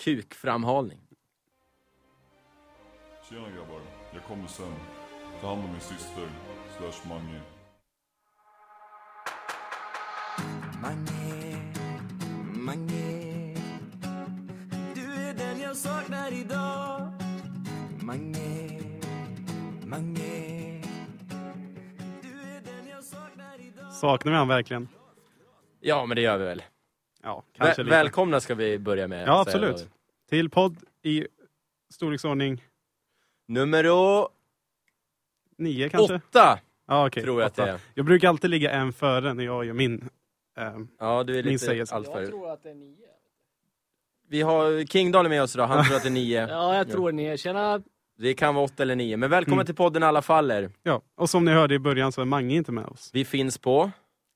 kukframhalning. Tjena grabbar, jag kommer sen. Ta hand om min syster, slash Mange. Mange, Mange Du är den jag saknar idag Mange, Mange Du är den jag saknar idag Saknar vi han verkligen? Ja, men det gör vi väl. Ja, kanske Väl, lite. välkomna ska vi börja med. Ja, absolut. då. Till podd i storleksordning Nummer nio kanske? åtta, Ja, okej. tror jag att det åtta. är. Jag brukar alltid ligga en före när jag gör min. ehm, Ja, du är Min lite sägelse. allt Jag tror att det är nio. Vi har Kingdahl med oss idag, han tror att det är nio. Ja, jag tror ni. Tjena. Det kan vara åtta eller nio, men välkommen Mm. till podden i alla fall. er. ja. Och som ni hörde i början så är Mange inte med oss. Vi finns på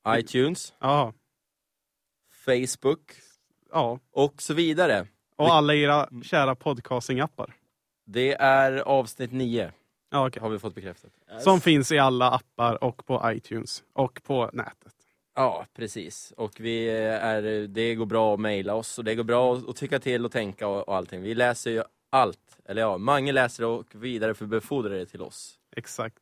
iTunes, Ja, Facebook ja. och så vidare. Och alla era kära podcastingappar. Det är avsnitt nio, Ja, okej. har vi fått bekräftat. Som finns i alla appar och på iTunes och på nätet. Ja, precis. Och vi är, det går bra att mejla oss och det går bra att tycka till och tänka och, och allting. Vi läser ju allt. Eller ja, Mange läser det och vidare för befordrar det till oss. Exakt.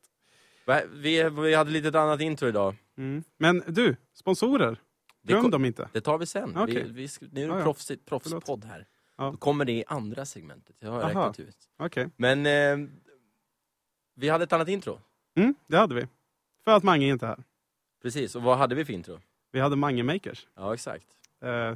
Vi, vi hade lite annat intro idag. Mm. Men du, sponsorer. Det, Glöm dem inte. det tar vi sen. Okej. Vi, vi, nu är det Ja, ja. proffspodd här. Ja. Då kommer det i andra segmentet. Jag har Aha. räknat ut. Okej. Men eh, vi hade ett annat intro. Mm, det hade vi. För att Mange inte är här. Precis, och vad hade vi för intro? Vi hade Mange Makers. Ja, exakt. Eh,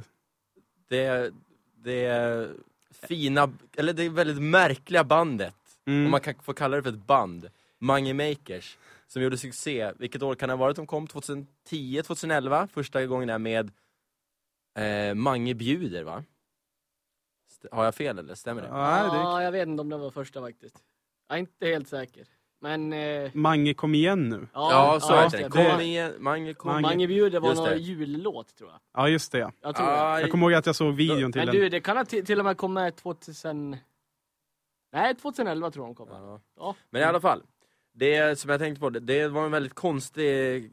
Det, det fina, eller det väldigt märkliga bandet, mm. om man kan få kalla det för ett band, Mange Makers, som gjorde succé. Vilket år kan det ha varit de kom? 2010, 2011? Första gången där med eh, Mange bjuder, va? St- Har jag fel eller stämmer det? Det Ja, jag vet inte om det var första faktiskt. Jag är inte helt säker. Men... Eh, Mange kom igen nu. Ja, så ja, det. det. Kom igen, Mange kom Mange- Mange bjuder var det. någon jullåt tror jag. Ja, just det. Jag tror det. Ah, Jag kommer ihåg att jag såg videon till Men den. du, det kan ha till, till och med komma 2000... Nej, 2011 tror jag de kom. ja. Ja. Men i alla fall, det som jag tänkte på, det, det var en väldigt konstig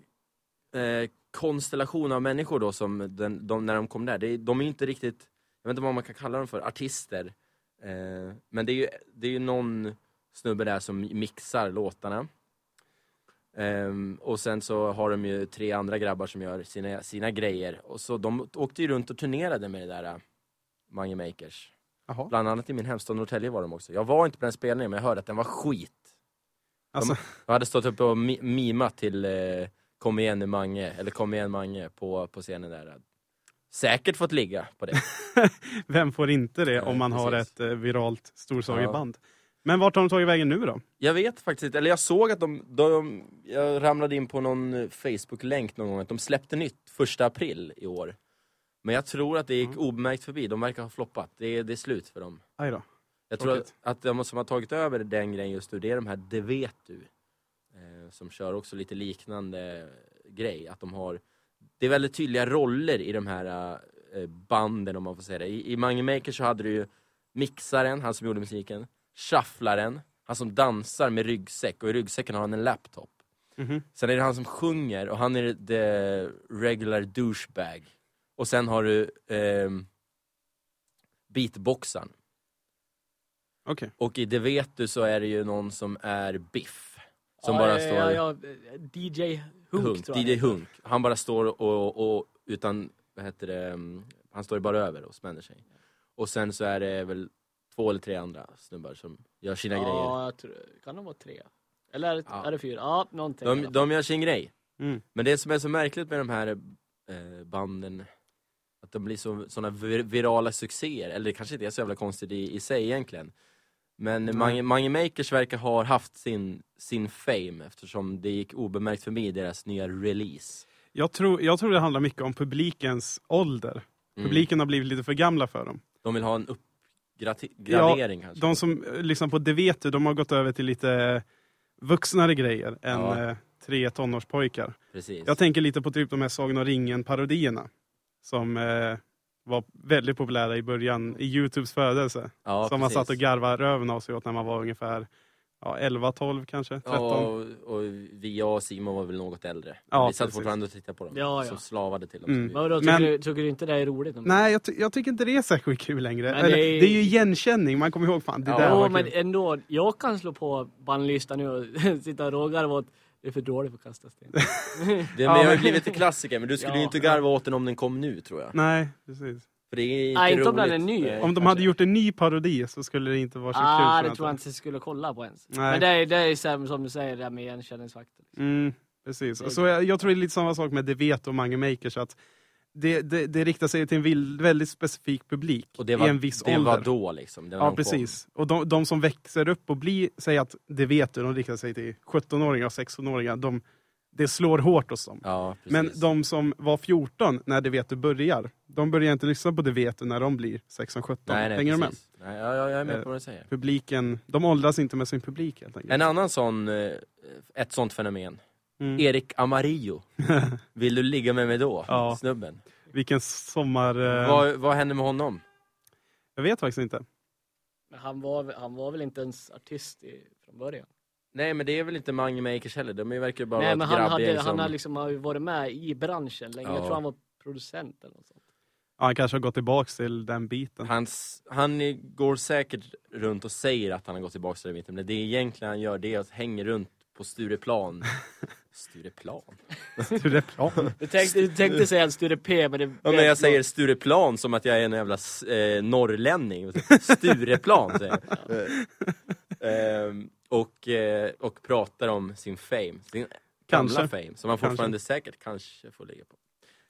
eh, konstellation av människor då som den, de, när de kom där. Det, de är ju inte riktigt, jag vet inte vad man kan kalla dem för, artister. Eh, men det är, ju, det är ju någon snubbe där som mixar låtarna. Ehm, och sen så har de ju tre andra grabbar som gör sina, sina grejer. Och så de åkte ju runt och turnerade med det där uh, Mange Makers. Jaha. Bland annat i min hemstad Norrtälje var de också. Jag var inte på den spelningen men jag hörde att den var skit. Alltså, Jag hade stått uppe och mi- mimat till eh, Kom igen nu Mange, eller Kom igen Mange på, på scenen där. Säkert fått ligga på det. vem får inte det Nej, om man har precis. ett eh, viralt storsageband? Men vart har de tagit vägen nu då? Jag vet faktiskt inte, eller jag såg att de, de jag ramlade in på någon eh, Facebook-länk någon gång att de släppte nytt första april i år. Men jag tror att det gick obemärkt förbi, de verkar ha floppat. Det är, det är slut för dem. Aj då. Jag tror att, Tråkigt. att de som har tagit över den grejen just nu, det är de här Det vet du. Eh, som kör också lite liknande grej. Att de har, det är väldigt tydliga roller i de här eh, banden om man får säga det. I, i Mange Maker så hade du ju mixaren, han som gjorde musiken, shufflaren, han som dansar med ryggsäck och i ryggsäcken har han en laptop. Mhm. Sen är det han som sjunger och han är the regular douchebag. Och sen har du ehm, beatboxaren. Okej. Och i Det vet du så är det ju någon som är Biff. Som ja, bara ja, står... Ja, ja, DJ Hunk, Hunk, tror jag DJ. Hunk. Han bara står och, och utan, vad heter det, mm, han står ju bara över och spänner sig. Och sen så är det väl två eller tre andra snubbar som gör sina grejer. Ja, jag tror, kan de vara tre? Eller är det, Ja. är det fyra? Ja, någonting. De, de gör sin grej. Mm. Men det som är så märkligt med de här eh, banden, att de blir så, såna vir virala succéer, eller det kanske inte är så jävla konstigt i, i sig egentligen. Men Nej. Mange, Mange Makers verkar ha haft sin, sin fame eftersom det gick obemärkt förbi deras nya release. Jag, tror, jag tror det handlar mycket om publikens ålder. Mm. Publiken har blivit lite för gamla för dem. De vill ha en uppgradering kanske. De som eh, lyssnar på Det vet du, de har gått över till lite vuxnare grejer än Ja. eh, tre tonårspojkar. Precis. Jag tänker lite på typ de här Sagan om ringen-parodierna. Som eh, var väldigt populära i början, i Youtubes födelse. ja, som man precis. satt och garvade röven av sig åt när man var ungefär ja, 11-12 kanske, 13. Ja, och, och vi, jag och Simon var väl något äldre. Ja, vi satt precis. fortfarande och tittade på dem. Ja, ja. Så slavade till dem. Mm. Så Men vadå, tycker, Men- du, tycker du inte det är roligt? Nej, jag, ty- jag tycker inte det är särskilt kul längre. Men Eller, det det, är- är... ju igenkänning, man kommer ihåg fan, det Ja, där var men kul. ändå, jag kan slå på bandlistan nu och sitta och rågarva åt det är för dåligt för att kasta sten. det, men Ja, jag har ju blivit en klassiker, men du skulle Ja. ju inte garva åt den om den kom nu tror jag. Nej, precis. För det är inte Nej, inte om den är ny. Nej, Om de kanske. hade gjort en ny parodi så skulle det inte vara så ah, kul. det tror jag inte jag skulle kolla på ens. Nej. Men det är, det är som, som du säger, det här med igenkänningsfaktor. Mm, precis. Så jag, jag tror det är lite samma sak med Det vet och Mange Makers. Att det, det, det riktar sig till en väldigt specifik publik Och det var, i en viss det ålder. var då liksom. Det var Ja, precis. Och de, de som växer upp och blir, säger att det vet du, de riktar sig till 17-åringar och 16-åringar. De, det slår hårt hos dem. Kom. Ja. Men de som var 14 när det vet du börjar, de börjar inte lyssna på det vet du när de blir 16-17. nej, nej, Hänger du med? Nej, ja, ja, jag är med Eh, på vad du säger. Publiken, de åldras inte med sin publik helt enkelt. En annan sån, eh, ett sånt fenomen. Mm. Erik Amarillo. Vill du ligga med mig då? Ja. Snubben. Vilken sommar... eh, Vad, vad hände med honom? Jag vet faktiskt inte. Men han var, han var väl inte ens artist i, från början? Nej men det är väl inte Mange Makers heller, de verkar ju bara Nej, vara men han, hade, som... han har liksom har varit med i branschen länge. Jag Ja. tror han var producent eller något sånt. Ja, han kanske har gått tillbaks till den biten. Hans, han går säkert runt och säger att han har gått tillbaka till det vintern, men det egentligen han gör det är att hänga runt på Stureplan. Stureplan? Hur är plan? Du tänkte, du tänkte säga Sture P, men det... Ja, men jag säger Stureplan som att jag är en jävla eh, norrlänning. Stureplan säger jag. Ehm, och, eh, och pratar om sin fame, sin gamla Kanske. fame, som han Kanske. fortfarande säkert kanske får ligga på.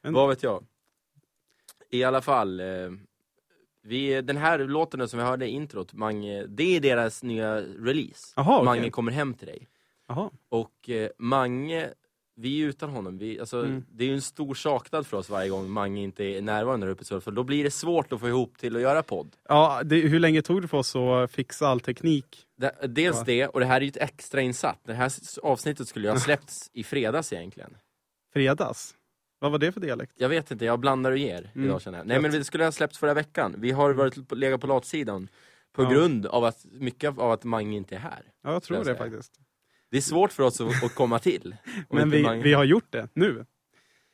Men- Vad vet jag. I alla fall, eh, vi, den här låten som vi hörde i introt, Mange, det är deras nya release. Jaha, okej. Mange kommer hem till dig. Jaha. Och eh, Mange, vi är utan honom, vi, alltså, Mm. det är ju en stor saknad för oss varje gång Mange inte är närvarande där uppe, så- för då blir det svårt att få ihop till att göra podd. Ja, det, hur länge tog det för oss att fixa all teknik? Det, dels Ja. det, och det här är ju ett extra insatt. Det här avsnittet skulle ju ha släppts i fredags egentligen. Fredags? Vad var det för dialekt? Jag vet inte, jag blandar och ger Mm. idag känner jag. Nej men det skulle ha släppts förra veckan. Vi har varit på, legat på latsidan. På Ja. grund av att, mycket av att Mange inte är här. Ja, jag tror Jag det faktiskt. Det är svårt för oss att, att komma till. Men vi, vi har gjort det nu.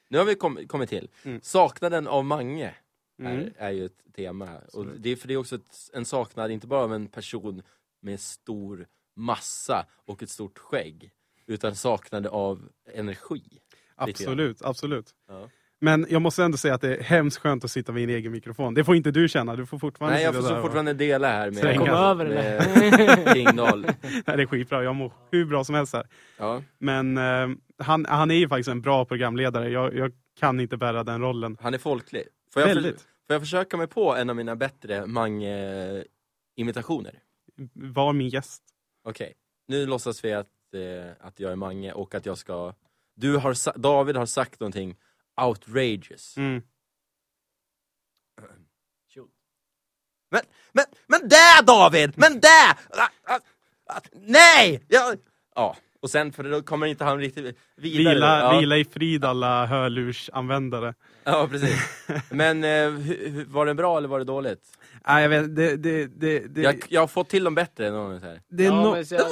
Nu har vi kom, kommit till. Mm. Saknaden av Mange Mm. är, är ju ett tema här. Och det, är- för det är också ett, en saknad, inte bara av en person med stor massa och ett stort skägg. Utan saknad av energi. Absolut, absolut. Ja. Men jag måste ändå säga att det är hemskt skönt att sitta vid en egen mikrofon. Det får inte du känna, du får fortfarande Nej jag får så fortfarande dela här med. Kom över det med Kingdahl. Nej, det är skitbra, jag mår hur bra som helst här. Ja, Men eh, han, han är ju faktiskt en bra programledare. Jag, jag kan inte bära den rollen. han är folklig. Får jag, för, Väldigt. får jag försöka mig på en av mina bättre Mange-imitationer? Var min gäst. Okej, nu låtsas vi att, eh, att jag är Mange och att jag ska... Du har, sa- David har sagt någonting outrageous. Mm. Men, men, men där David! Men där! Nej! Ja, ja, och sen för då kommer inte han riktigt vidare. Vila, ja. vila i frid alla hörlursanvändare. Ja, precis. Men eh, var det bra eller var det dåligt? Nej, jag vet, det, det, det, det, Jag, jag har fått till dem bättre än någon här. det är Ja, no- men jag,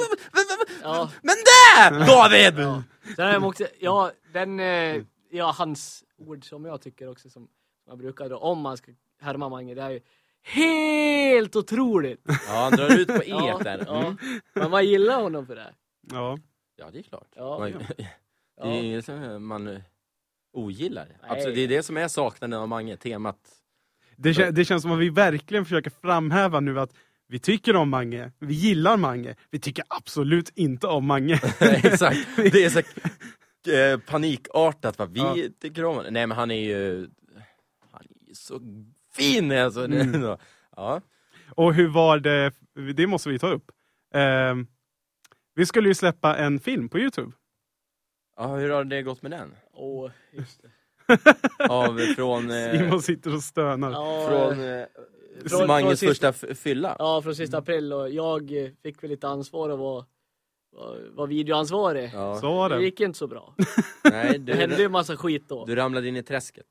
ja. Men där! David! Ja. Sen har jag också, ja, den, eh, ja, hans ord som jag tycker också som man brukar då, om man ska härma Mange, det är ju helt otroligt! Ja, han drar ut på Ja, et där. ja. Mm. Men man gillar honom för det. ja. Ja, det är klart. Ja. man, Ja. Det är inget som man ogillar. Nej. Absolut, det är det som är saknaden av Mange, temat. Det, kän, det känns som att vi verkligen försöker framhäva nu att vi tycker om Mange, vi gillar Mange, vi tycker absolut inte om Mange. Exakt, det är så eh, panikartat va? vi Ja. tycker om honom. Nej men han är ju han är ju så fin alltså. Mm. Ja. Och hur var det, det måste vi ta upp. Ehm, vi skulle ju släppa en film på Youtube. ja, hur har det gått med den? Åh, just det. Av, från, eh, Simon sitter och stönar. Ja, från eh, eh, från- Manges från första fylla? ja, från sista april och jag eh, fick väl lite ansvar att vara, vara videoansvarig. Ja. Så var Det det. gick inte så bra. Nej, Det hände du, ju massa skit då. du ramlade in i träsket.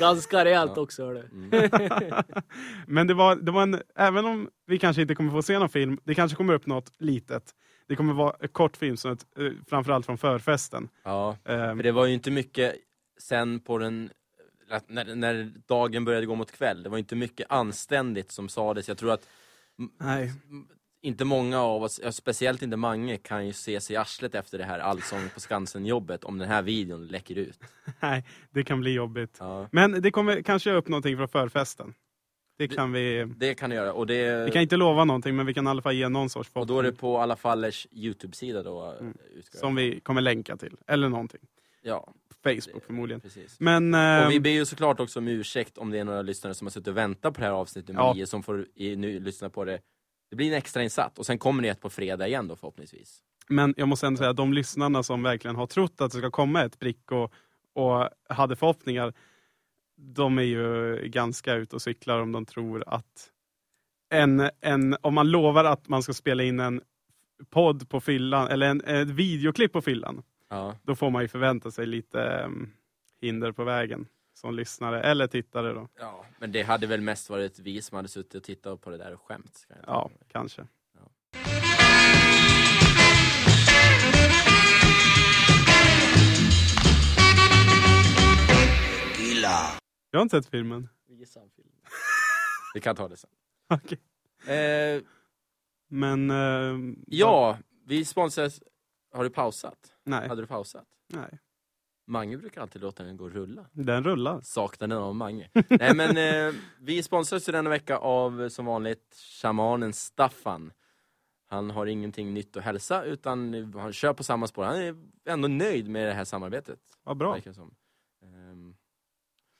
Ganska rejält Ja. också hördu. Mm. Men det var, det var en, även om vi kanske inte kommer få se någon film, det kanske kommer upp något litet. Det kommer vara en kortfilm, så att, eh, framförallt från förfesten. Ja, Ehm, för det var ju inte mycket sen på den när, när dagen började gå mot kväll, det var inte mycket anständigt som sades. Jag tror att nej. Inte många av oss, speciellt inte Mange, kan ju se sig i arslet efter det här Allsång på Skansen-jobbet om den här videon läcker ut. nej, det kan bli jobbigt. Ja, Men det kommer kanske upp någonting från förfesten. Det kan vi... det kan det göra. Och, det, Vi kan inte lova någonting, men vi kan i alla fall ge någon sorts och då är det förhoppning. på Alla Fallers Youtube-sida då. Mm. utgår jag Som vi kommer länka till. Eller någonting. Ja, Facebook förmodligen. precis. Men... Och ehm, vi ber ju såklart också om ursäkt om det är några lyssnare som har suttit och väntat på det här avsnittet nummer Ja. som får i, nu lyssna på det. Det blir en extra insatt och sen kommer det ett på fredag igen då förhoppningsvis. Men jag måste ändå säga att de lyssnarna som verkligen har trott att det ska komma ett prick och, och hade förhoppningar, de är ju ganska ute och cyklar om de tror att en, en, om man lovar att man ska spela in en podd på fyllan, eller en, ett videoklipp på fyllan, Ja. då får man ju förvänta sig lite em, hinder på vägen som lyssnare eller tittare. Då. ja. Men det hade väl mest varit vi som hade suttit och tittat på det där och skämt. tänka Ja, kanske. Ja. Jag har inte sett filmen. Visa en film. Vi kan ta det sen. Okej. Eh, Men... em, ja, vi sponsras... Har du pausat? Nej, Hade du pausat? nej, Mange brukar alltid låta den gå och rulla. den rullar. Saknaden av Mange. Nej men eh, vi sponsras ju denna vecka av som vanligt shamanen Staffan. Han har ingenting nytt att hälsa utan han kör på samma spår. Han är ändå nöjd med det här samarbetet. Vad bra. verkar som. Ehm,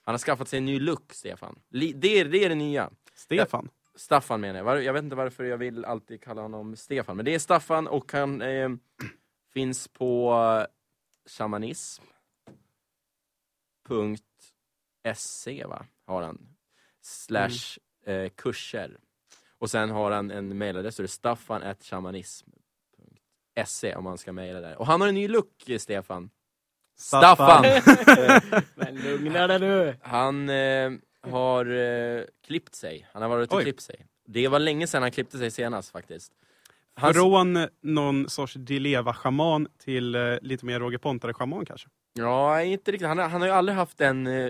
han har skaffat sig en ny look, Stefan. Li- det, är, det är det nya. Stefan. Staffan menar jag. Var- Jag vet inte varför jag vill alltid kalla honom Stefan. Men det är Staffan och han eh, finns på shamanism. .se va? Har han. Slash eh, kurser. Och sen har han en mejladress, det är staffan at shamanism.se om man ska mejla där. Och han har en ny look, Stefan. Staffan. Staffan! Men lugna dig nu! Han eh, har eh, klippt sig. Han har varit och Oj. klippt sig. Det var länge sedan han klippte sig senast faktiskt. Han, Från någon sorts Dileva-schaman till eh, lite mer Roger Pontare-schaman kanske? Ja, inte riktigt. Han, har- han har ju aldrig haft den, eh,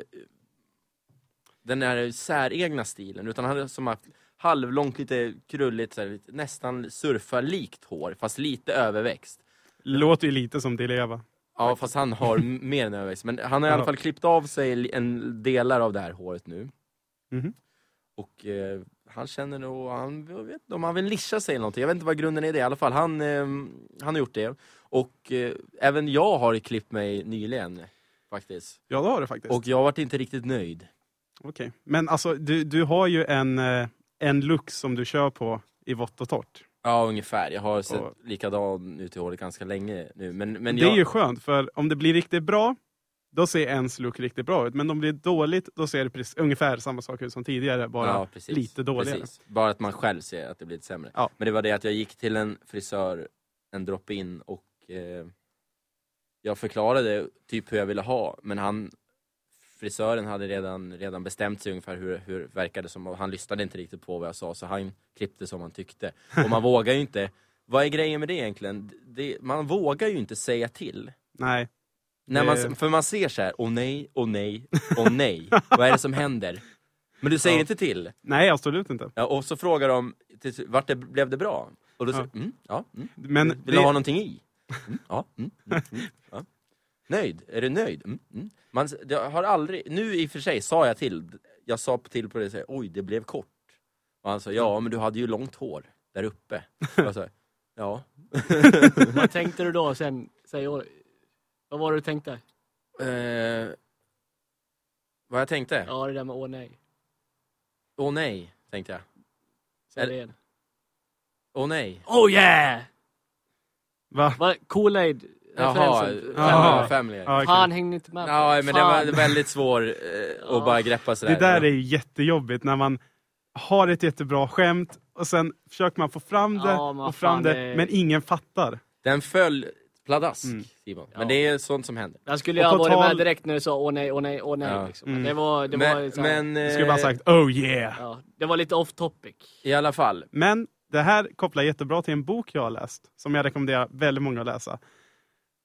den där säregna stilen, utan han har som haft halvlångt, lite krulligt, så här, lite, nästan surfarlikt hår, fast lite överväxt. Låter ju lite som Dileva. Ja, fast han har mer än överväxt. Men han har i alla fall klippt av sig en delar av det här håret nu. Mhm. Och eh, han känner nog, han jag vet inte om han vill nischa sig eller någonting. Jag vet inte vad grunden är i det. I alla fall, han, eh, han har gjort det. Och eh, även jag har klippt mig nyligen. Faktiskt. Ja, det har du faktiskt. Och jag varit inte riktigt nöjd. Okej. Men alltså, du, du har ju en, eh, en look som du kör på i vått och torrt. Ja, ungefär. Jag har sett Och- likadan ut i håret ganska länge nu. Men, men det jag, är ju skönt, för om det blir riktigt bra, då ser ens look riktigt bra ut. Men om det blir dåligt, då ser det precis, ungefär samma sak ut som tidigare, bara ja, precis, lite dåligare. Precis. Bara att man själv ser att det blir lite sämre. Ja. Men det var det att jag gick till en frisör, en drop-in och eh, jag förklarade typ hur jag ville ha, men han frisören hade redan, redan bestämt sig ungefär hur, hur det verkade som och han lyssnade inte riktigt på vad jag sa så han klippte som han tyckte. Och man vågar ju inte, vad är grejen med det egentligen? Det, man vågar ju inte säga till. Nej. När man, för man ser så här, åh nej, åh nej, åh nej, vad är det som händer? Men du säger Ja. inte till. Nej, absolut inte. Ja, och så frågar de, vart det, blev det bra? Och då Ja. säger mm, ja, mm. Men Vill det, du ha någonting i? Mm, ja, mm, mm, mm, ja. Nöjd? Är du nöjd? Mm, mm. Man, jag har aldrig, nu i och för sig sa jag till, jag sa till på det, här, oj det blev kort. Och han sa, ja men du hade ju långt hår där uppe. Jag sa, ja. Vad tänkte du då sen? Säg, vad var det du tänkte? Eh, vad jag tänkte? Ja, det där med åh nej. Åh nej, tänkte jag. Säg det igen. Åh nej. Oh yeah! Va? Vad Kool-Aid Jaha, ja, Jaha. family. Ja. Fan hängde inte med på Ja, men det var väldigt svår eh, Ja. att bara greppa sådär. Det där är ju jättejobbigt när man har ett jättebra skämt och sen försöker man få fram det Ja, och fram det, det- men ingen fattar. Den föll pladask, Mm. Simon. Ja. Men det är sånt som händer. Jag skulle ju ha varit tal- med direkt när du sa åh nej, åh nej, åh nej. Ja. Liksom. Mm. Det var, det var, Men, så här, men Du skulle bara eh, sagt oh yeah. ja, det var lite off topic. i alla fall. Men det här kopplar jättebra till en bok jag har läst, som jag rekommenderar väldigt många att läsa.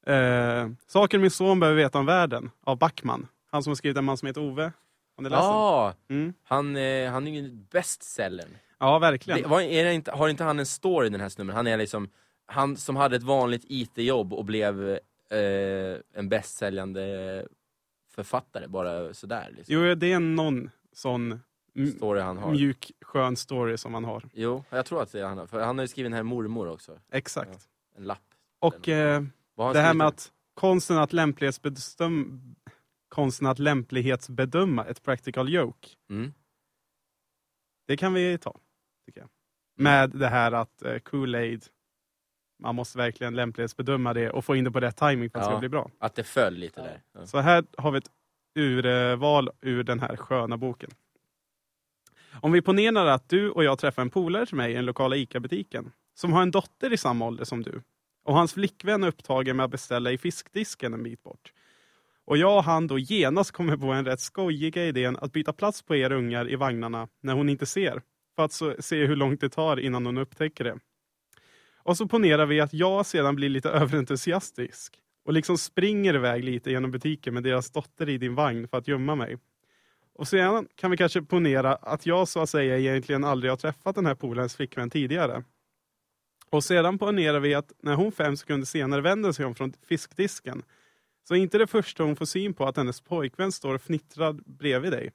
Eh, Saker min son behöver veta om världen, av Backman. Han som har skrivit En man som heter Ove. Har ni läst den? Ja, Mm. han, eh, han är ju bästsellern. Ja, verkligen. Det, var, är det inte, har inte han en story den här snubben? Han är liksom, han som hade ett vanligt IT-jobb och blev eh, en bästsäljande författare, bara sådär. Liksom. Jo, det är någon sån Story han har. mjuk, skön story som han har. Jo, jag tror att det är han. För han har ju skrivit den här Mormor också. Exakt. En lapp. Och eh, det här med att konsten att, lämplighetsbedöm... konsten att lämplighetsbedöma ett practical joke, Mm. det kan vi ta. Tycker jag. Med det här att eh, Kool-Aid, man måste verkligen lämplighetsbedöma det och få in det på rätt timing för att det Ja. ska bli bra. Att det föll lite Ja. där. Ja. Så här har vi ett urval ur den här sköna boken. Om vi ponerar att du och jag träffar en polare till mig i den lokala ICA-butiken som har en dotter i samma ålder som du och hans flickvän är upptagen med att beställa i fiskdisken en bit bort. Och jag och han då genast kommer på en rätt skojiga idén att byta plats på er ungar i vagnarna när hon inte ser, för att så, se hur långt det tar innan hon upptäcker det. Och så ponerar vi att jag sedan blir lite överentusiastisk och liksom springer iväg lite genom butiken med deras dotter i din vagn för att gömma mig. Och sedan kan vi kanske ponera att jag så att säga egentligen aldrig har träffat den här polarens flickvän tidigare. Och sedan ponerar vi att när hon fem sekunder senare vänder sig om från fiskdisken så är inte det första hon får syn på att hennes pojkvän står och fnittrar bredvid dig,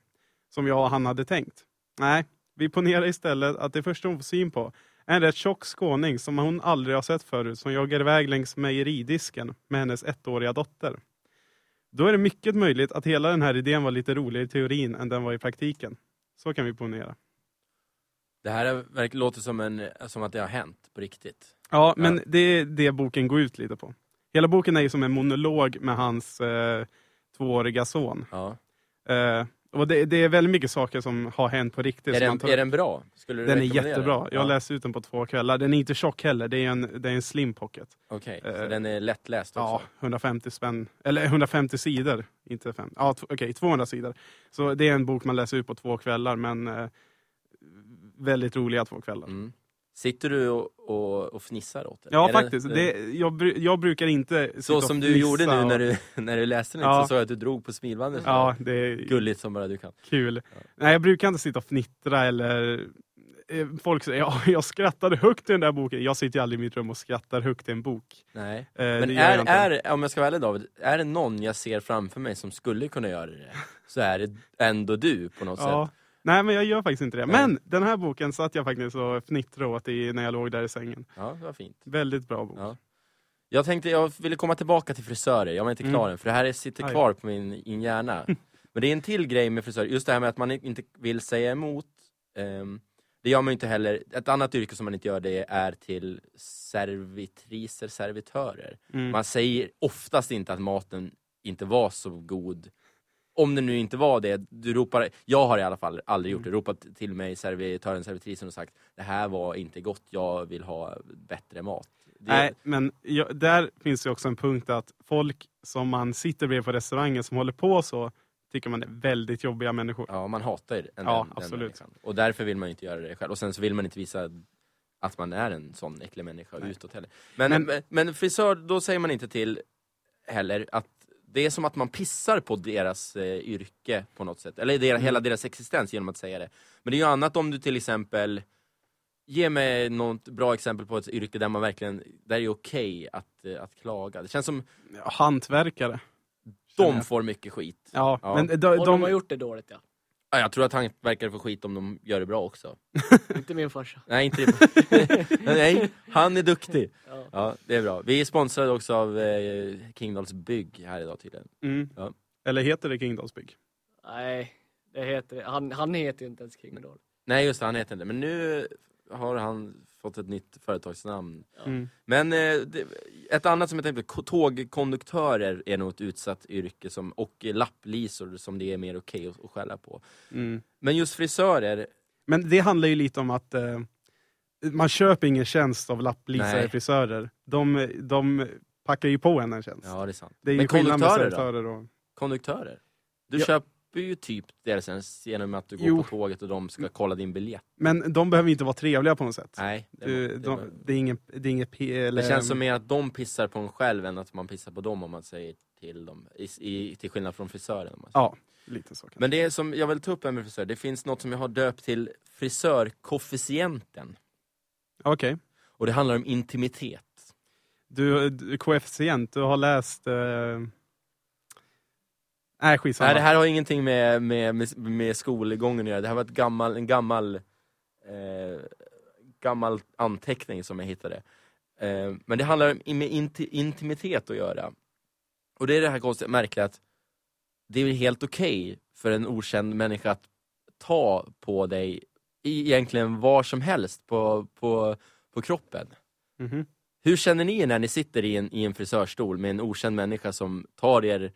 som jag och han hade tänkt. Nej, vi ponerar istället att det första hon får syn på är en rätt tjock skåning som hon aldrig har sett förut som joggar iväg längs mejeridisken med hennes ettåriga dotter. Då är det mycket möjligt att hela den här idén var lite roligare i teorin än den var i praktiken. Så kan vi ponera. Det här är, låter som, en, som att det har hänt på riktigt. Ja, men det är det boken går ut lite på. Hela boken är ju som en monolog med hans eh, tvååriga son. Ja. Eh, och det, det är väldigt mycket saker som har hänt på riktigt. Är, den, är den bra? Skulle du den är jättebra. Jag ja. läste ut den på två kvällar. Den är inte tjock heller, det är en, det är en slim pocket. Okej, så Eh, den är lättläst Ja, också? 150 spänn. Eller 150 sidor. Inte fem. Ja, okej, 200 sidor. Så det är en bok man läser ut på två kvällar, men eh, väldigt roliga två kvällar. Mm. Sitter du och, och, och fnissar åt den? Ja, Är faktiskt. Det, jag, bru- jag brukar inte sitta Så och som du gjorde nu och- när du, när du läste den, Ja. så såg jag att du drog på smilbanden. så Ja, det är Gulligt som bara du kan. kul. Nej, jag brukar inte sitta och fnittra eller eh, Folk säger ja, jag skrattade högt i den där boken. Jag sitter ju aldrig i mitt rum och skrattar högt i en bok. Nej. Eh, Men det jag är, är, om jag ska vara ärlig David, är det någon jag ser framför mig som skulle kunna göra det, så är det ändå du på något Ja. sätt. Nej, men jag gör faktiskt inte det. Nej. Men den här boken satt jag faktiskt och fnittrade åt i, när jag låg där i sängen. Ja, det var fint. Väldigt bra bok. Ja. Jag tänkte, jag ville komma tillbaka till frisörer, jag var inte klar Mm. än, för det här sitter Aj. kvar på min, min hjärna. Men det är en till grej med frisörer, just det här med att man inte vill säga emot. Ehm, det gör man ju inte heller, ett annat yrke som man inte gör det är till servitriser, servitörer. Mm. Man säger oftast inte att maten inte var så god. Om det nu inte var det, du ropar, jag har i alla fall aldrig gjort det, ropat till mig servitören, servitrisen och sagt det här var inte gott, jag vill ha bättre mat. Det, Nej, men jag, där finns ju också en punkt att folk som man sitter bredvid på restaurangen som håller på så, tycker man är väldigt jobbiga människor. Ja, man hatar den, Ja, den, absolut. den. Och därför vill man inte göra det själv. Och sen så vill man inte visa att man är en sån äcklig människa Nej. utåt heller. Men, Men- men, frisör, då säger man inte till heller att det är som att man pissar på deras eh, yrke på något sätt. Eller deras, Mm. hela deras existens genom att säga det. Men det är ju annat om du till exempel Ge mig något bra exempel på ett yrke där man verkligen, där det är okej att, eh, att klaga. Det känns som Ja, hantverkare. de får mycket skit. Ja, Ja. men de, Och de, har de, gjort det dåligt ja. Ja, jag tror att han verkar få skit om de gör det bra också. Inte min farsa. Nej, inte det. Nej, han är duktig. Ja. Ja, det är bra. Vi är sponsrade också av eh, Kingdals bygg här idag tydligen. mm. Ja. Eller heter det Kingdalsbygg? Nej, det heter han, han heter ju inte ens King Doll. Nej, just det, han heter inte Men nu har han fått ett nytt företagsnamn. Mm. Men eh, det, ett annat som jag tänkte tågkonduktörer är nog ett utsatt yrke som, och lapplisor som det är mer okej att, att skälla på. Mm. Men just frisörer, Men det handlar ju lite om att eh, man köper ingen tjänst av lapplisare Nej. frisörer. De, de packar ju på en en tjänst. ja det är sant. Det är Men konduktörer då? och... Konduktörer? Du Ja. köper köper ju typ det sen genom att du går Jo. på tåget och de ska kolla din biljett. Men de behöver inte vara trevliga på något sätt. Nej, det, Du, det, de, det är inget, det är inget eller... det känns som mer att de pissar på en själv än att man pissar på dem om man säger till dem. I, i, till skillnad från frisören. Om man säger. Ja, lite så kanske. Men det är som jag vill ta upp med frisör, det finns något som jag har döpt till frisörkoefficienten. Okej. Och det handlar om intimitet. Du, du, koefficient, du har läst... Eh... Nej, skitsamma. Nej, det här har ingenting med, med, med, med skolgången att göra. Det här var ett gammal, en gammal, eh, gammal anteckning som jag hittade. Eh, men det handlar om- med inti, intimitet att göra. Och det är det här konstiga, märkliga att det är helt okej för en okänd människa att ta på dig egentligen var som helst på, på, på kroppen. Mhm. Hur känner ni när ni sitter i en, i en frisörstol med en okänd människa som tar er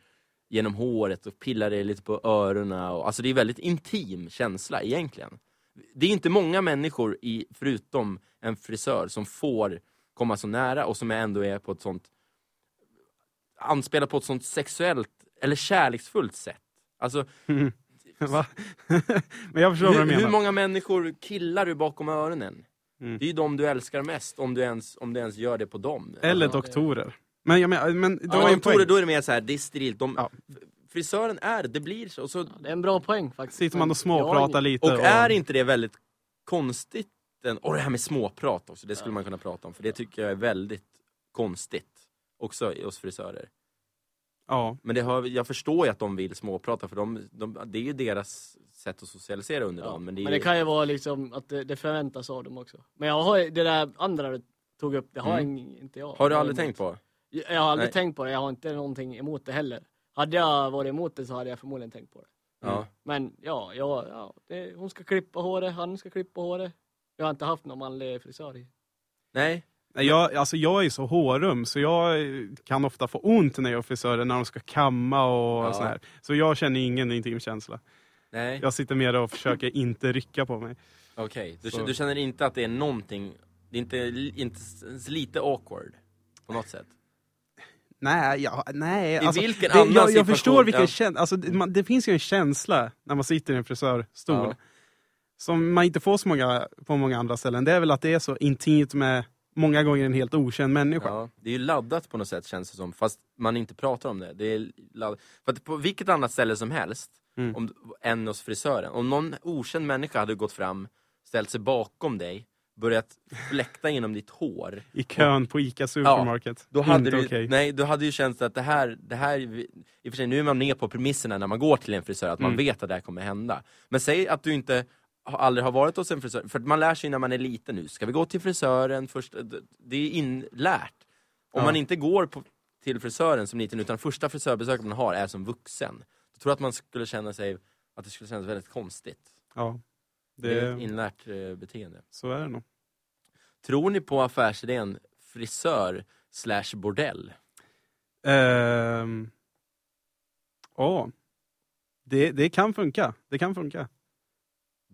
genom håret och pillar er lite på öronen? Och, alltså det är väldigt intim känsla egentligen. Det är inte många människor, i, förutom en frisör, som får komma så nära och som ändå är på ett sånt anspelar på ett sånt sexuellt eller kärleksfullt sätt. Alltså? Men jag förstår vad du hur, menar. hur många människor killar du bakom öronen? Mm. Det är ju de du älskar mest, om du ens, om du ens gör det på dem. Eller Alltså, doktorer. Men, jag men, men du Ja, har ju en poäng. då är det mer så här, det är strilt. De, Ja. Frisören är, det blir så. Och, så, Ja, det är en bra poäng faktiskt. Sitter man Men och småpratar lite. och är inte det väldigt konstigt? den- Och det här med småprat också, det skulle man kunna prata om. För det tycker jag är väldigt konstigt. Också hos frisörer. Ja. Men det har, jag förstår ju att de vill småprata, för de, de, det är ju deras sätt att socialisera under Ja, dagen. Men det, Men det ju- kan ju vara liksom att det, det förväntas av dem också. Men jag har ju- det där andra du tog upp, det har Mm. inte jag. Har du aldrig tänkt på? Jag, har aldrig Nej. tänkt på det, jag har inte någonting emot det heller. Hade jag varit emot det så hade jag förmodligen tänkt på det. Ja. Men ja, ja, ja det, hon ska klippa håret, han ska klippa håret. Jag har inte haft någon manlig frisör i. Nej? Nej, Jag, alltså jag är så hårum så jag kan ofta få ont när jag är frisörer när de ska kamma och Ja. sån här. Så jag känner ingen intim känsla. Nej? Jag sitter mer och försöker inte rycka på mig. Okej, du, Så- du känner inte att det är någonting, det är inte, inte lite awkward? På något sätt? Nej, ja, nej. I alltså, vilken det, annan jag, jag förstår vilken ja. känsla, alltså, det, man, det finns ju en känsla när man sitter i en frisörstol. Ja. Som man inte får så många, på många andra ställen. Det är väl att det är så intimt med många gånger en helt okänd människa. Ja, det är ju laddat på något sätt känns det som, fast man inte pratar om det. det är. För att på vilket annat ställe som helst, Mm. om, än hos frisören, om någon okänd människa hade gått fram, ställt sig bakom dig, börjat fläkta genom ditt hår, I kön på ICA Supermarket. då hade, inte du, okej. nej, då hade ju känts att det här, det här, i och för sig nu är man ner på premisserna när man går till en frisör, att man Mm. vet att det här kommer hända. Men säg att du inte aldrig har varit hos en frisör, för att man lär sig när man är liten nu, ska vi gå till frisören först? Det- Det är inlärt. Om Ja. man inte går på, till frisören som liten, utan första frisörbesöket man har är som vuxen, då tror jag att man skulle känna sig, att det skulle kännas väldigt konstigt. Ja, Det, är ett det, inlärt eh, beteende. så är det nog. Tror ni på affärsidén frisör slash bordell? Ehm, ja, det, det kan funka. Det kan funka.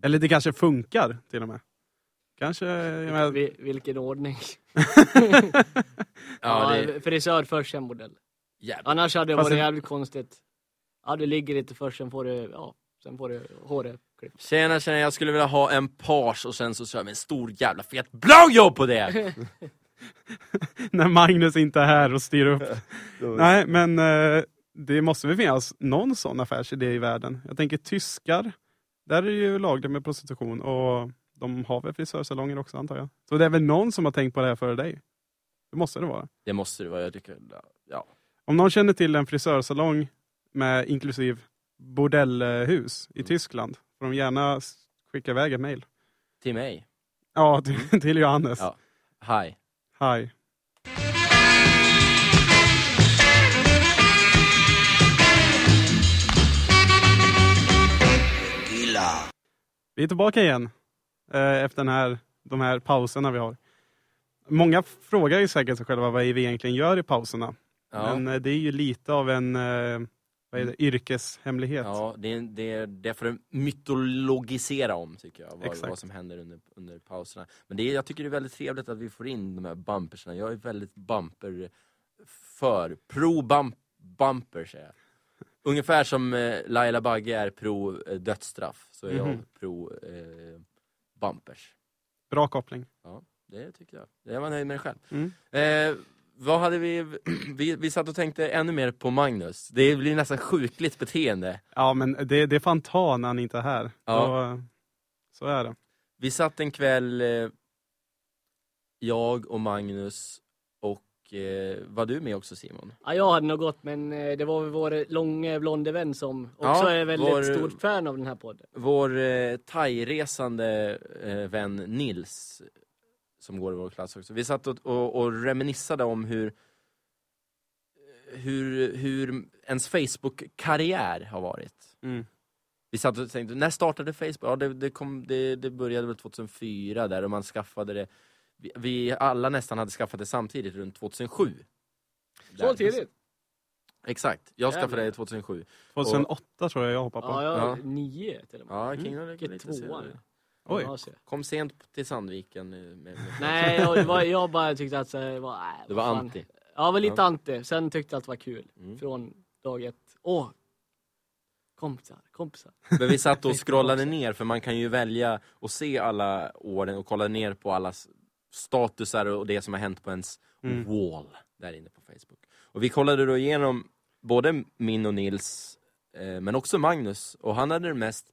Eller det kanske funkar till och med. Kanske, jag menar, Vi, vilken ordning. Ja, Ja, det, Frisör först, sen modell. jävligt. Annars hade det Fast varit det- jävligt konstigt. Ja, du ligger lite först, sen får du, ja, sen får du håret klippt. Tjena tjena, jag skulle vilja ha en page och sen så kör vi en stor jävla fet blowjob på det! när Magnus inte är här och styr upp. Nej, men eh, det måste väl finnas någon sån affärsidé i världen. Jag tänker tyskar, där är det ju lagligt med prostitution och de har väl frisörsalonger också antar jag. Så det är väl någon som har tänkt på det här före dig? Det måste det vara. Det måste det vara, jag tycker, ja. Om någon känner till en frisörsalong med inklusiv bordellhus i Mm. Tyskland, får de gärna skicka iväg ett mejl. Till mig. Ja, till, till Johannes. Ja. Hi. Hej. Vi är tillbaka igen eh, efter den här, de här pauserna vi har. Många frågar ju säkert sig själva vad vi egentligen gör i pauserna. Ja. Men eh, det är ju lite av en eh, vad är det, yrkeshemlighet. Ja, det, det, det får det mytologisera om tycker jag, vad, vad som händer under, under pauserna. Men det jag tycker det är väldigt trevligt att vi får in de här bumpersna. Jag är väldigt bumper för, pro bump, bumper säger jag. ungefär som eh, Laila Bagge är pro eh, dödsstraff, så är jag Mhm. pro eh, bumpers. Bra koppling. Det tycker jag. Jag var nöjd med det själv. Mm. Eh, vad hade vi, vi... Vi satt och tänkte ännu mer på Magnus. Det blir nästan sjukligt beteende. Ja, men det, det får han ta när han inte är här. Ja. Då, så är det. Vi satt en kväll, eh, jag och Magnus och eh, var du med också Simon? Ja, jag hade nog gått men eh, det var väl vår långa blonde vän som också Ja, är väldigt vår- stort fan av den här podden. Vår eh, thai-resande eh, vän Nils, som går i vår klass också. Vi satt och, och, och reminissade om hur, hur, hur ens Facebook-karriär har varit. Mm. Vi satt och tänkte, när startade Facebook? Ja, det, det, kom, det, det började väl 2004 där och man skaffade det. Vi, vi alla nästan hade skaffat det samtidigt, runt 2007. Så Där. tidigt? Exakt, jag skaffade det 2007. 2008 tror jag jag hoppar på. Ja, jag Ja. nio till och med. Ja, King mm. Vilket. Oj. Kom sent till Sandviken. eh, Med, med, Nej, jag, det var, jag bara tyckte att här, det var, nej, Du vad var fan. anti. Ja, jag var lite Ja. anti. Sen tyckte jag att det var kul. Mm. Från dag ett. Åh! Kompisar, kompisar. Men vi satt och scrollade ner för man kan ju välja och se alla åren och kolla ner på alla statusar och det som har hänt på ens Mm. wall där inne på Facebook. Och vi kollade då igenom både min och Nils, eh, men också Magnus och han hade den mest,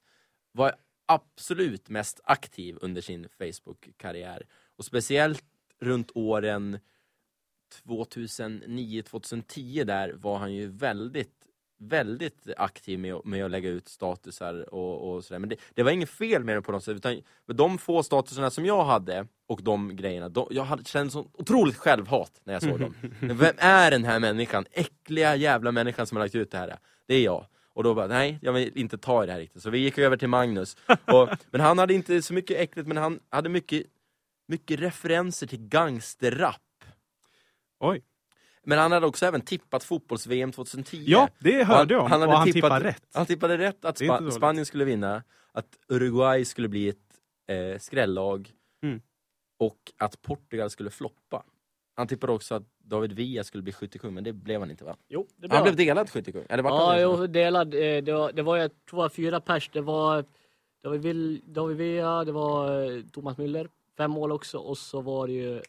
var absolut mest aktiv under sin Facebook-karriär. Och speciellt runt åren 2009-2010 där var han ju väldigt väldigt aktiv med, att- med att lägga ut statusar och, och sådär. Men det, det var inget fel med det på något sätt. Utan de få statusarna som jag hade och de grejerna, de, jag hade känt så otroligt självhat när jag såg dem. Vem är den här människan? Äckliga jävla människan som har lagt ut det här. Det är jag. Och då bara, nej, jag vill inte ta i det här riktigt. Så vi gick över till Magnus. Och, men han hade inte så mycket äckligt, men han hade mycket, mycket referenser till gangsterrap. Oj. Men han hade också även tippat fotbolls-VM 2010. Ja, det hörde jag om. han hade och han tippat- tippade rätt. Han tippade rätt att Spa-. Spanien skulle vinna, att Uruguay skulle bli ett eh, skrällag Mm. och att Portugal skulle floppa. Han tippade också att David Villa skulle bli skyttekung, men det blev han inte va? Jo, det Han blev delad skyttekung. Eller han Ja, det? jo, delad. eh, Det var, det var jag tror jag fyra pers. Det var David, Vill, David Villa, det var eh, Thomas Müller, fem mål också. Och så var det ju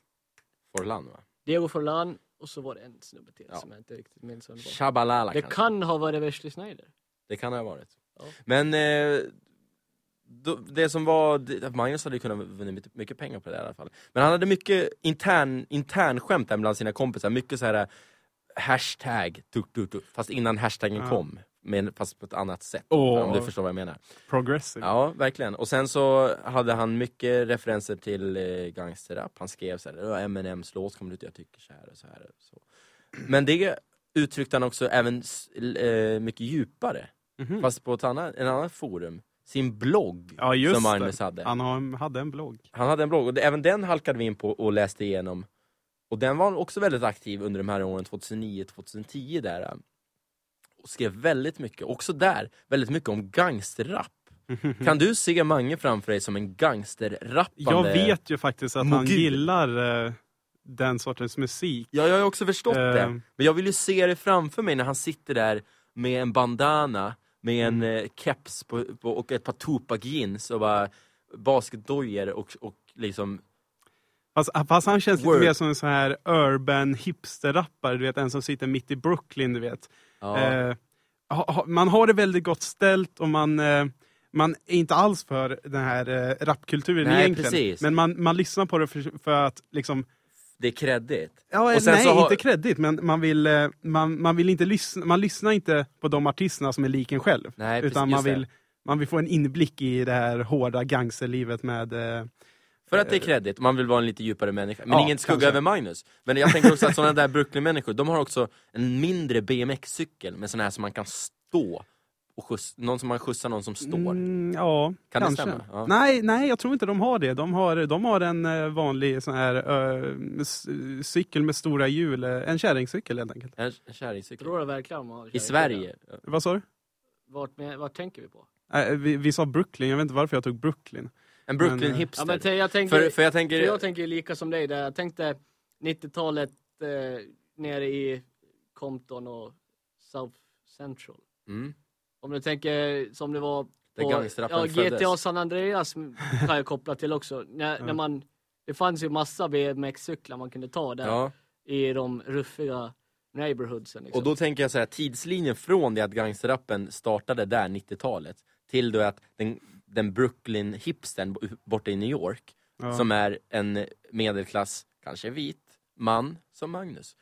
Forlan va? Diego Forlan och så var det en snubbe till Ja. som jag inte riktigt minns vem det var. Shabalala Det kanske. kan ha varit Wesley Snyder. Det kan ha varit. Ja. Men eh, det som var, Magnus hade ju kunnat vinna mycket, pengar på det i alla fall. Men han hade mycket intern, intern skämt där bland sina kompisar, mycket så här eh, hashtag, tuk, tuk, tuk, fast innan hashtaggen Ja. kom. Men fast på ett annat sätt, Åh. om du förstår vad jag menar. Progressive. Ja, verkligen. Och sen så hade han mycket referenser till eh, gangsterrap. Han skrev så här, "Ja, Eminems låt kommer ut, jag tycker så här och så här. Och så. Men det uttryckte han också även eh, mycket djupare. Mhm. Fast på ett annat, en annan forum. Sin blogg Ja, just som det. Magnus hade. Han, Han hade en blogg. hade en blogg och det, även den halkade vi in på och läste igenom. Och den var också väldigt aktiv under de här åren 2009-2010 där. Och skrev väldigt mycket, också där, väldigt mycket om gangsterrap. Kan du se Mange framför dig som en gangsterrappande? Jag vet ju faktiskt att han Mogul. gillar eh, den sortens musik. Ja, jag har också förstått det. Eh. Men jag vill ju se det framför mig när han sitter där med en bandana, med en Mm. eh, keps på, på, och ett par Tupac jeans och bara basketdojor och, och liksom Fast, fast han känns lite Word. mer som en sån här urban hipster-rappare, du vet en som sitter mitt i Brooklyn, du vet. ja, Eh, ha, man har det väldigt gott ställt och man, eh, man är inte alls för den här eh, rapkulturen egentligen. precis. Men man, man lyssnar på det för, för att liksom det är kreddigt. Ja, Och sen nej, så har- inte kredit, men man vill, eh, man, man vill inte lyssna, man lyssnar inte på de artisterna som är lik en själv. Nej, precis, utan man just det. vill, man vill få en inblick i det här hårda gangsterlivet med... Eh, För att det är kreddigt, man vill vara en lite djupare människa. Men Ja, ingen skugga kanske. över Magnus. Men jag tänker också att sådana där Brooklyn-människor, de har också en mindre BMX-cykel med sån här som man kan stå och skjuts, någon som man skjutsar någon som står. Mm, ja, Kan det kanske. stämma? Ja. Nej, nej, jag tror inte de har det. De har, de har en eh, vanlig sån här eh, s- cykel med stora hjul, eh, en kärringcykel helt enkelt. En, en kärringcykel. Tror du verkligen har I Sverige. Vad sa du? Vart, med, vart tänker vi på? Eh, vi, vi sa Brooklyn, jag vet inte varför jag tog Brooklyn. En Men, Brooklyn-hipster. Ja, men jag tänker, för, för jag tänker... för jag tänker ju lika som dig där. Jag tänkte 90-talet eh, nere i Compton och South Central. Mm. Om du tänker som det var på ja. GTA San Andreas kan jag koppla till också. När, Ja. när man, det fanns ju massa BMX-cyklar man kunde ta där Ja. i de ruffiga neighborhoodsen. Liksom. Och då tänker jag så här, tidslinjen från det att gangsterrappen startade där, 90-talet, till då att den, den Brooklyn-hipstern borta i New York, Ja. som är en medelklass, kanske vit, man som Magnus,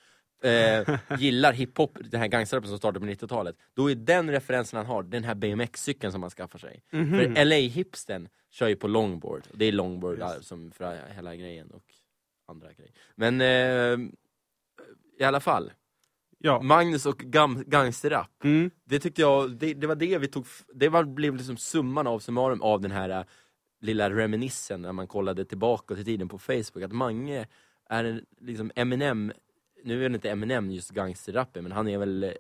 eh, gillar hiphop, den här gangsterrappen som startade på 90-talet, då är den referensen han har, den här BMX-cykeln som han skaffar sig. Mhm. För LA-hipstern kör ju på longboard, det är longboard ja, som för hela grejen och andra grejer. Men eh, i alla fall, ja. Magnus och gangsterrap, Mm. det tyckte jag, det, det var det vi tog, det var, blev liksom summan av summarum av den här äh, lilla reminiscen när man kollade tillbaka till tiden på Facebook, att Mange är en, liksom Eminem, nu är väl inte Eminem just gangsterrappen, men han är väl eh,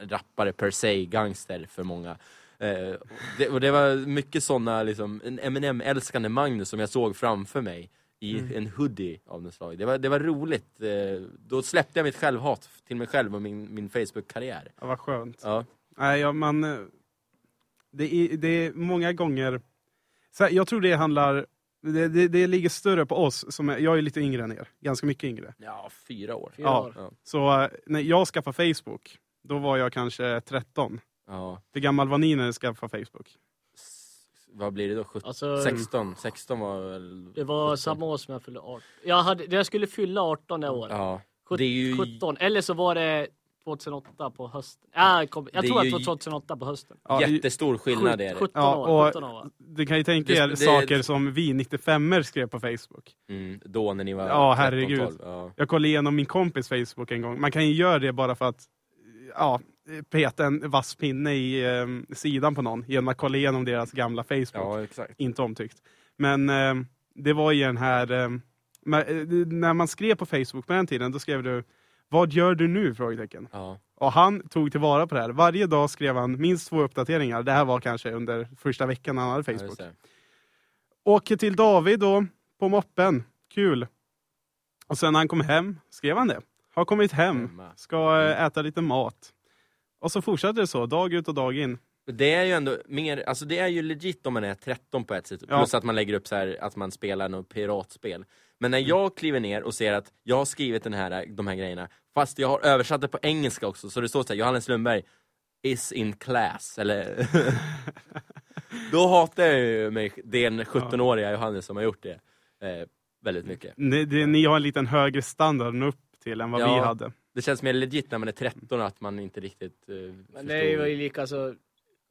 rappare per se, gangster för många. Eh, och det, och det var mycket sådana, liksom, en Eminem-älskande Magnus som jag såg framför mig i en hoodie av något slag. Det var, det var roligt. Eh, då släppte jag mitt självhat till mig själv och min, min Facebook-karriär. ja, vad skönt. Ja. Nej, ja, man, eh, det, är, det är många gånger... Så här, jag tror det handlar... Det, det, det ligger större på oss. Som är, jag är lite yngre än er. Ganska mycket yngre. ja, fyra år. Fyra Ja. år. Ja. Så eh, när jag skaffade Facebook, då var jag kanske 13. Ja. Hur gammal var ni när ni skaffade Facebook? Vad blir det då? 17, Alltså, 16? 16 var väl... det var 17. samma år som jag fyllde 18. Jag, hade, jag skulle fylla 18 det året. Ja. Sjut- Det är ju... 17, eller så var det 2008 på hösten. Ja, jag kom, jag Det tror att det var 2008 på hösten. Ja, Jättestor skillnad är det. 17 Ja, år. och- 17 år va? Du kan ju tänka Det- er det- saker som vi 95 skrev på Facebook. Mm, då när ni var Ja, 13, herregud. 12. Ja. Jag kollade igenom min kompis Facebook en gång. Man kan ju göra det bara för att ja, peta en vass pinne i eh, sidan på någon genom att kolla igenom deras gamla Facebook. ja, exakt. Inte omtyckt. Men eh, det var ju den här... Eh, ma- eh, när man skrev på Facebook på den tiden, då skrev du Vad gör du nu? Frågetecken. Ja. Och han tog tillvara på det här. Varje dag skrev han minst två uppdateringar. Det här var kanske under första veckan han hade Facebook. Åker till David då, på moppen. Kul. Och sen när han kom hem, skrev han det. Har kommit hem, Hemma. ska eh, äta lite mat. Och så fortsatte det så, dag ut och dag in. Det är ju ändå mer, alltså det är ju legit om man är 13 på ett sätt, Ja. plus att man lägger upp så här att man spelar något piratspel. Men när jag kliver ner och ser att jag har skrivit den här, de här grejerna, fast jag har översatt det på engelska också, så det står så här, Johannes Lundberg is in class, eller Då hatar jag ju mig, den 17-åriga Johannes som har gjort det eh, väldigt mycket. Ni, det, ni har en liten högre standard upp till än vad Ja. vi hade. Det känns mer legit när man är 13 att man inte riktigt eh, Men det är ju förstår. lika så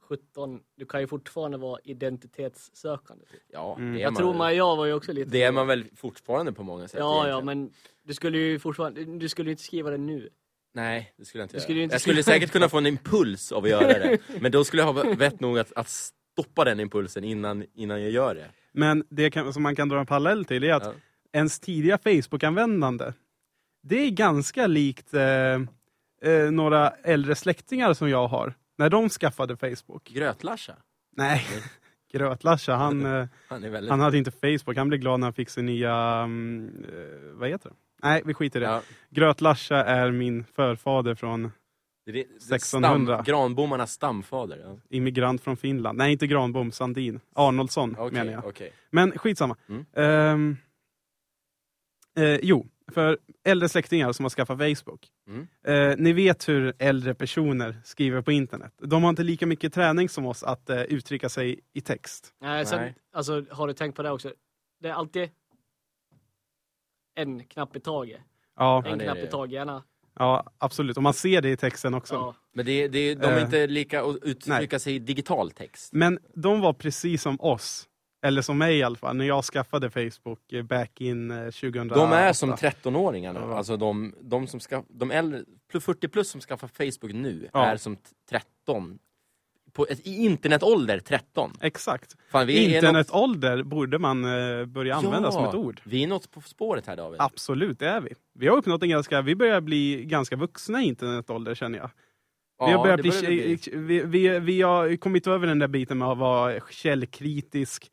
17, du kan ju fortfarande vara identitetssökande. Ja, Mm. Jag man, tror man, jag var ju också lite det är man väl fortfarande på många sätt Ja, ja, egentligen. men du skulle ju fortfarande, du skulle inte skriva det nu. Nej, det skulle jag inte Du skulle inte jag skulle säkert kunna få en impuls av att göra det. Men då skulle jag ha vett nog att, att stoppa den impulsen innan, innan jag gör det. Men det kan, som man kan dra en parallell till är att Ja. ens tidiga Facebook-användande, det är ganska likt eh, eh, några äldre släktingar som jag har. När de skaffade Facebook. Grötlarsa, Nej, Grötlarsa, han, eh, han är väldigt... han hade inte Facebook. Han blev glad när han fick sin nya, eh, vad heter det? Nej, vi skiter i det. ja, Grötlarsa är min förfader från det är, det är 1600. Stam, granbommarnas stamfader. Ja. immigrant från Finland. Nej, inte Granbom, Sandin. Arnoldsson Okej, menar jag. okej. Men skitsamma. Mm. Ehm, eh, jo, för äldre släktingar som har skaffat Facebook. Mm. Eh, ni vet hur äldre personer skriver på internet. De har inte lika mycket träning som oss att eh, uttrycka sig i text. Nej, sen, Nej. alltså har du tänkt på det också? Det är alltid en knapp i taget. Ja, Ja, En är knapp i taget, gärna. ja, absolut. Och man ser det i texten också. Ja. Men det, det, de är Eh, inte lika att uttrycka sig i digital text. Men de var precis som oss. Eller som mig i alla fall, när jag skaffade Facebook eh, back in eh, 2008. De är som 13-åringarna. Ja. Alltså de, de, som ska, de äldre, plus 40 plus som skaffar Facebook nu Ja. är som t- 13. På, ett- I internetålder 13. Exakt. Fan, vi är något, Internetålder borde man eh, börja använda Ja. som ett ord. vi är något på spåret här David. Absolut, det är vi. Vi har uppnått en ganska, vi börjar bli ganska vuxna i internetålder känner jag. Vi, har börjat bli, bli. Vi, vi, vi har kommit över den där biten med att vara källkritisk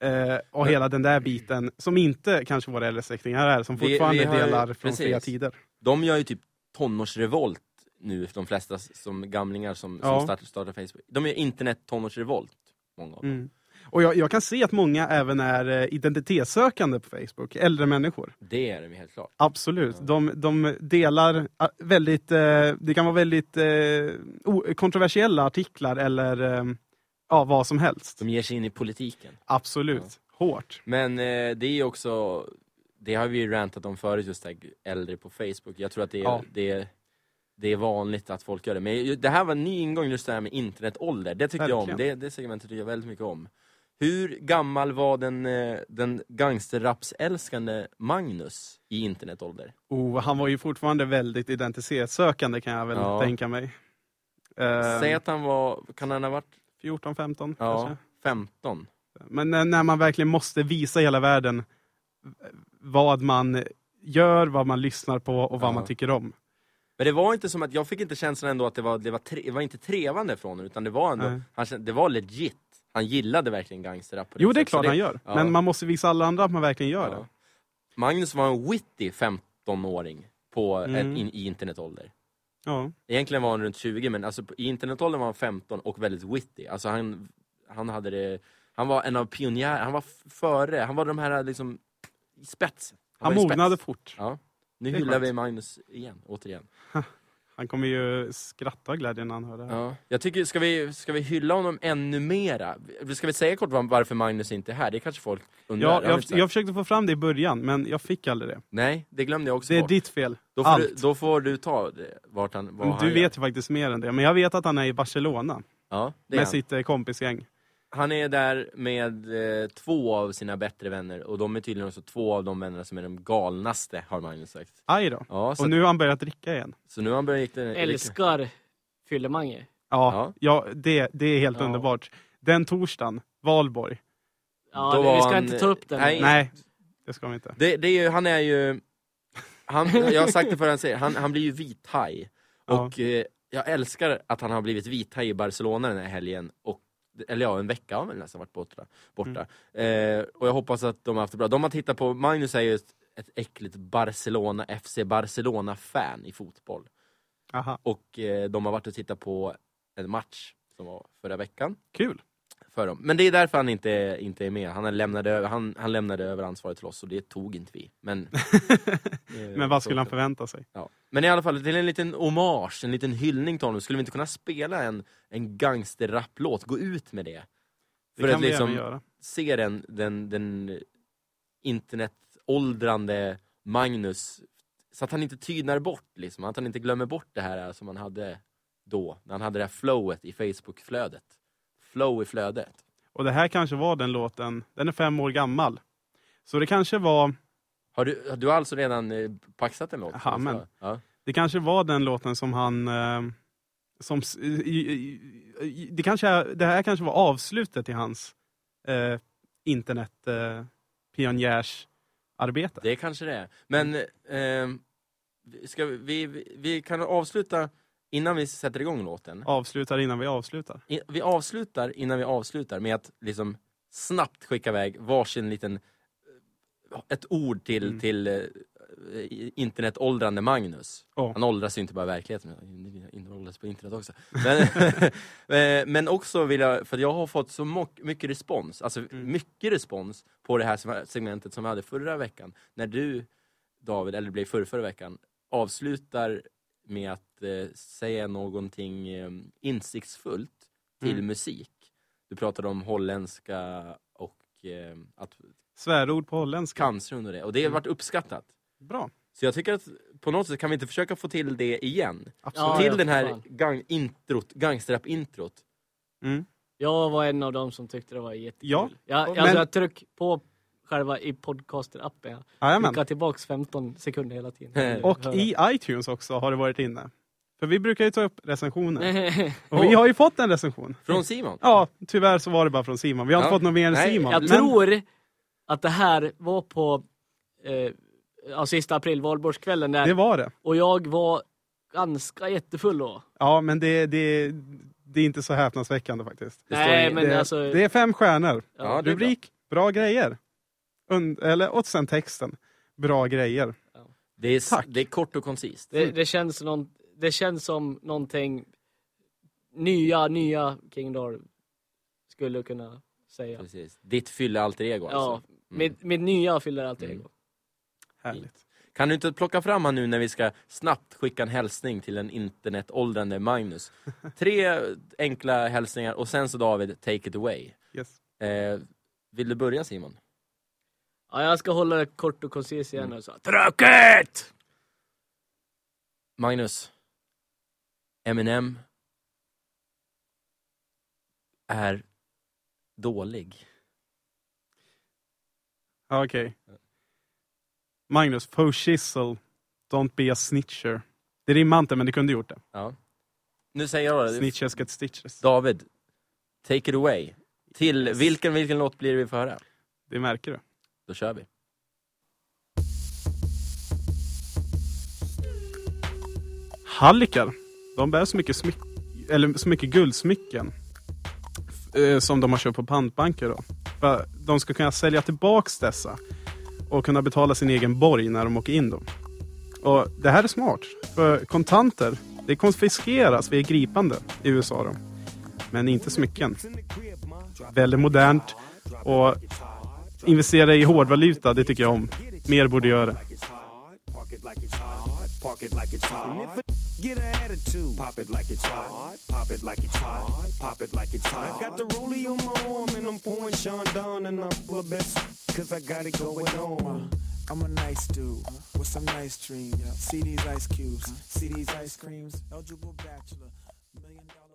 eh, och hela den där biten som inte kanske våra äldre släktingar är, som Vi- fortfarande vi har ju- delar från precis. fria tider. De gör ju typ tonårsrevolt nu, de flesta som gamlingar som, Ja. som startar, startar Facebook. De är internet tonårsrevolt, många av dem. Mm. Och jag, jag kan se att många även är eh, identitetssökande på Facebook, äldre människor. Det är de helt klart. Absolut. De, de delar ah, väldigt, eh, det kan vara väldigt eh, kontroversiella artiklar eller eh, ja, vad som helst. De ger sig in i politiken. Absolut. Hårt. Men eh, det är också, det har vi ju rantat om förut, just här äldre på Facebook. Jag tror att det är, Ja. det är, det är vanligt att folk gör det. Men det här var en ny ingång, just det här med internetålder. Det tyckte jag om, Verkligen. det, det segmentet tycker jag väldigt mycket om. Hur gammal var den, eh, den gangsterrapsälskande Magnus i internetålder? Oh, han var ju fortfarande väldigt identitetssökande kan jag väl Ja. tänka mig. Eh, Säg att han var, kan han ha varit 14, 15 ja, kanske. 15? Men när, man verkligen måste visa hela världen vad man gör, vad man lyssnar på och vad Ja. man tycker om. Men det var inte som att, jag fick inte känslan ändå att det var, det var, tre, det var inte trevande från honom, utan det var ändå, han, det var legit. Han gillade verkligen gangsterrap Jo, det är klart han gör. ja. Men man måste visa alla andra att man verkligen gör Ja. det. Magnus var en witty 15-åring på Mm. in, i internetålder. Ja. Egentligen var han runt 20, men alltså, i internetåldern var han 15 och väldigt witty. Alltså han, han hade det, han var en av pionjärerna, han var före, han var de här liksom i spetsen. Han i mognade spets. fort. Ja. Nu hyllar vi Magnus igen, återigen. Han kommer ju skratta av glädje när han hör det här. Ja. Jag tycker, ska vi, ska vi hylla honom ännu mera? Ska vi säga kort var- varför Magnus inte är här? Det kanske folk undrar. Ja, jag, jag försökte få fram det i början, men jag fick aldrig det. Nej, det glömde jag också Det är bort. ditt fel. Då får, du, Allt. då får du ta det, vart han, han du gör. vet ju faktiskt mer än det. Men jag vet att han är i Barcelona Ja, med han. sitt eh, kompisgäng. Han är där med eh, två av sina bättre vänner och de är tydligen också två av de vännerna som är de galnaste, har Magnus sagt. Aj då. Ja, så, Och nu har han börjat dricka igen. så nu har han börjat det, Älskar Fyllemange. Ja, ja. det, det är helt Ja. underbart. Den torsdagen, Valborg. Ja, Då vi, var ska han- inte ta upp den. Nej. Nej, det ska vi inte. Det, det är ju, han är ju... Han, jag har sagt det förut, han, säger, han, han blir ju vithaj. Ja. Och eh, jag älskar att han har blivit vithaj i Barcelona den här helgen. Och, eller ja, en vecka har väl nästan varit borta. borta. Mm. Eh, och jag hoppas att de har haft det bra. De har tittat på, Magnus är ju ett, ett äckligt Barcelona, FC Barcelona-fan i fotboll. Aha, Och eh, de har varit och tittat på en match som var förra veckan. kul. För dem. Men det är därför han inte, inte är med. Han lämnade, över, han, han lämnade över ansvaret till oss och det tog inte vi. Men, eh, Men vad skulle han förvänta sig? Ja. Men i alla fall, till en liten hommage, en liten hyllning till honom. Skulle vi inte kunna spela en, en gangsterraplåt? Gå ut med det. Det För att vi liksom se den, den, den internetåldrande Magnus, så att han inte tynar bort, liksom. att han inte glömmer bort det här som han hade då, när han hade det här flowet i Facebook-flödet. Flow i flödet. Och det här kanske var den låten, den är fem år gammal. Så det kanske var, Har du, du har alltså redan eh, paxat en låt? Jaha, men- Ja. det kanske var den låten som han eh, som, det, kanske, det här kanske var avslutet i hans eh, internet eh, pionjärsarbete. Det kanske det är. Men ehm, ska vi, vi, vi kan avsluta innan vi sätter igång låten. Avslutar innan vi avslutar. I- Vi avslutar innan vi avslutar med att liksom snabbt skicka iväg varsin liten eh, ett ord till, Mm. till eh, internetåldrande Magnus. Ja. Han åldras ju inte bara i verkligheten, han åldras på internet också. Men, eh, men också vill jag, för jag har fått så mycket respons, alltså Mm. mycket respons på det här segmentet som vi hade förra veckan. När du, David, eller det blev förra, förra veckan, avslutar med att eh, säga någonting eh, insiktsfullt till Mm. musik. Du pratade om holländska och eh, att Svärord på holländska. cancer under det, och det har Mm. varit uppskattat. Bra. Så jag tycker att på något sätt kan vi inte försöka få till det igen? Absolut. Ja, till ja, den här gang, introt, gangsterrap-introt. Mm. Jag var en av dem som tyckte det var jättekul. Ja, Jag, men- alltså jag tryck på själva i podcaster-appen. Klickar tillbaks 15 sekunder hela tiden. Och i iTunes också har det varit inne. För vi brukar ju ta upp recensioner. Och vi har ju fått en recension. Från Simon. Ja, tyvärr så var det bara från Simon. Vi har inte Ja. fått något mer än Nej, Simon. Jag Men- tror att det här var på eh, ja, sista april, valborgskvällen där. Det var det. Och jag var ganska jättefull då. Ja, men det, det, det är inte så häpnadsväckande faktiskt. Det Nej, i- men det, alltså... det är fem stjärnor. Ja, det är bra. Rubrik, bra grejer. Und, eller, och sen texten, bra grejer. Det är, Tack. det är kort och koncist. Det, det känns någon, det känns som någonting nya, nya King Dahl skulle kunna säga. Precis. Ditt fyller alter ego Ja, alltså. mitt, mitt nya fyller alltid Mm. ego. Härligt. Kan du inte plocka fram han nu när vi ska snabbt skicka en hälsning till en internetåldrande Magnus? Tre enkla hälsningar och sen så David, take it away. Yes. Eh, vill du börja Simon? Ja, jag ska hålla det kort och koncis igen Mm. och så. Tråkigt! Magnus, Eminem är dålig. Okej. Magnus, faux chisel, don't be a snitcher. Det rimmar inte, men det kunde gjort det. Ja. Nu säger jag då, Snitches get stitches. David, take it away. Till vilken, vilken låt blir det vi får höra? Det märker du. Då kör vi. Hallickar, de bär så mycket, smyck eller så mycket guldsmycken eh, som de har köpt på pantbanker. Då. För de ska kunna sälja tillbaks dessa och kunna betala sin egen borg när de åker in. dem. Och Det här är smart, för kontanter det konfiskeras vid gripande i USA. Då. Men inte smycken. Väldigt modernt och investera i hårdvaluta, det tycker jag om. Mer borde göra det. I'm. I'm a nice dude with some nice dreams. See these ice cubes, see these ice creams. Eligible bachelor, million dollar.